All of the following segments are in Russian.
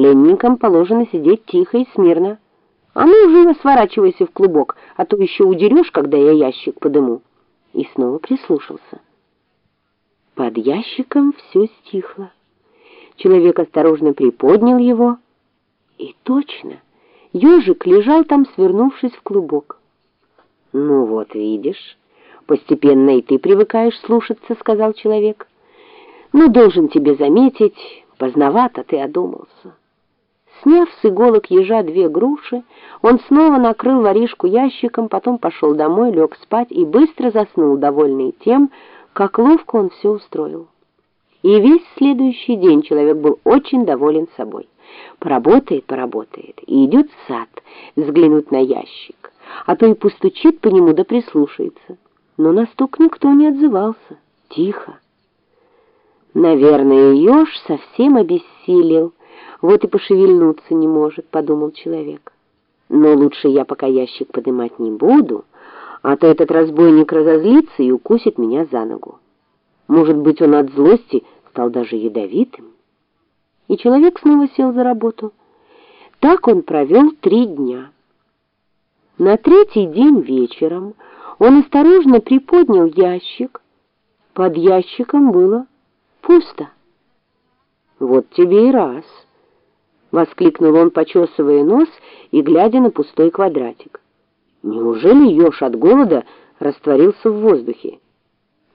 Пленникам положено сидеть тихо и смирно. А ну, живо сворачивайся в клубок, а то еще удерешь, когда я ящик подыму. И снова прислушался. Под ящиком все стихло. Человек осторожно приподнял его, и точно, ежик лежал там, свернувшись в клубок. «Ну вот, видишь, постепенно и ты привыкаешь слушаться», — сказал человек. «Но должен тебе заметить, поздновато ты одумался». Сняв с иголок ежа две груши, он снова накрыл воришку ящиком, потом пошел домой, лег спать и быстро заснул, довольный тем, как ловко он все устроил. И весь следующий день человек был очень доволен собой. Поработает, поработает, и идет в сад взглянуть на ящик, а то и постучит по нему да прислушается. Но на стук никто не отзывался. Тихо. Наверное, еж совсем обессилел, вот и пошевельнуться не может, подумал человек. Но лучше я пока ящик поднимать не буду, а то этот разбойник разозлится и укусит меня за ногу. Может быть, он от злости стал даже ядовитым. И человек снова сел за работу. Так он провел три дня. На третий день вечером он осторожно приподнял ящик. Под ящиком было пусто. Вот тебе и раз —— воскликнул он, почесывая нос и глядя на пустой квадратик. «Неужели еж от голода растворился в воздухе?»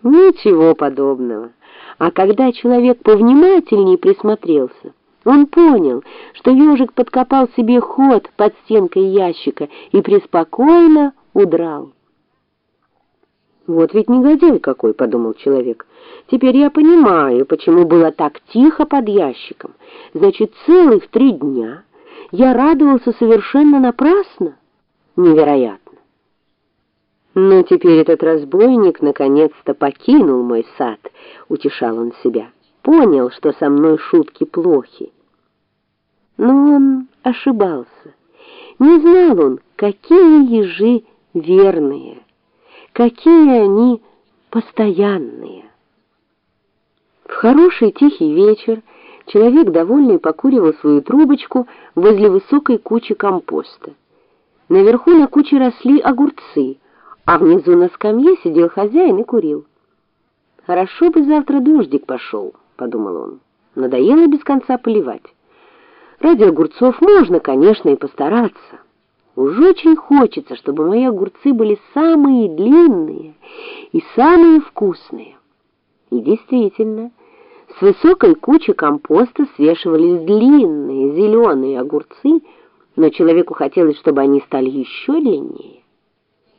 Ничего подобного. А когда человек повнимательнее присмотрелся, он понял, что ежик подкопал себе ход под стенкой ящика и преспокойно удрал. «Вот ведь негодяй какой», — подумал человек. «Теперь я понимаю, почему было так тихо под ящиком. Значит, целых три дня я радовался совершенно напрасно. Невероятно». «Но теперь этот разбойник наконец-то покинул мой сад», — утешал он себя. «Понял, что со мной шутки плохи». Но он ошибался. Не знал он, какие ежи верные какие они постоянные. В хороший тихий вечер человек, довольный, покуривал свою трубочку возле высокой кучи компоста. Наверху на куче росли огурцы, а внизу на скамье сидел хозяин и курил. «Хорошо бы завтра дождик пошел», — подумал он. «Надоело без конца поливать. Ради огурцов можно, конечно, и постараться». Уж очень хочется, чтобы мои огурцы были самые длинные и самые вкусные. И действительно, с высокой кучи компоста свешивались длинные зеленые огурцы, но человеку хотелось, чтобы они стали еще длиннее.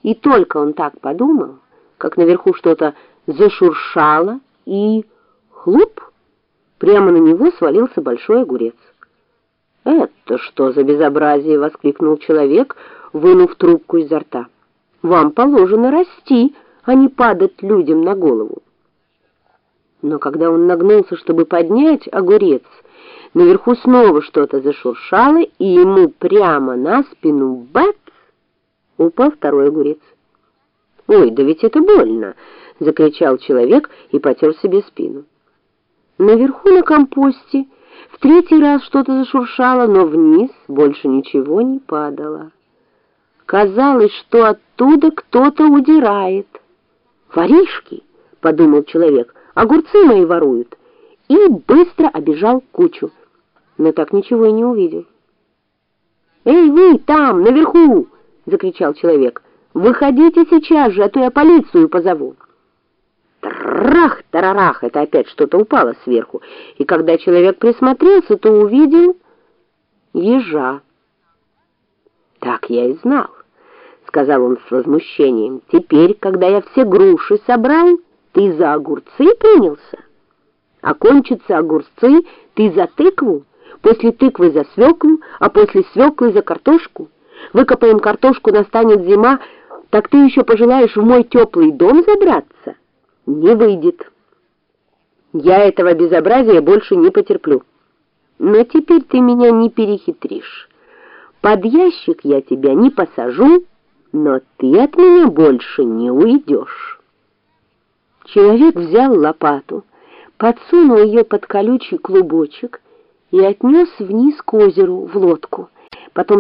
И только он так подумал, как наверху что-то зашуршало, и хлоп, прямо на него свалился большой огурец. «Это что за безобразие?» — воскликнул человек, вынув трубку изо рта. «Вам положено расти, а не падать людям на голову». Но когда он нагнулся, чтобы поднять огурец, наверху снова что-то зашуршало, и ему прямо на спину бац! упал второй огурец. «Ой, да ведь это больно!» — закричал человек и потер себе спину. Наверху на компосте в третий раз что-то зашуршало, но вниз больше ничего не падало. Казалось, что оттуда кто-то удирает. «Воришки!» — подумал человек. «Огурцы мои воруют!» И быстро обежал кучу, но так ничего и не увидел. «Эй, вы там, наверху!» — закричал человек. «Выходите сейчас же, а то я полицию позову!» Трах, тарарах, это опять что-то упало сверху. И когда человек присмотрелся, то увидел ежа. Так я и знал, сказал он с возмущением. Теперь, когда я все груши собрал, ты за огурцы принялся? А кончатся огурцы, ты за тыкву, после тыквы за свеклу, а после свеклы за картошку. Выкопаем картошку, настанет зима, так ты еще пожелаешь в мой теплый дом забраться?» Не выйдет. Я этого безобразия больше не потерплю. Но теперь ты меня не перехитришь. Под ящик я тебя не посажу, но ты от меня больше не уйдешь. Человек взял лопату, подсунул ее под колючий клубочек и отнес вниз к озеру в лодку. Потом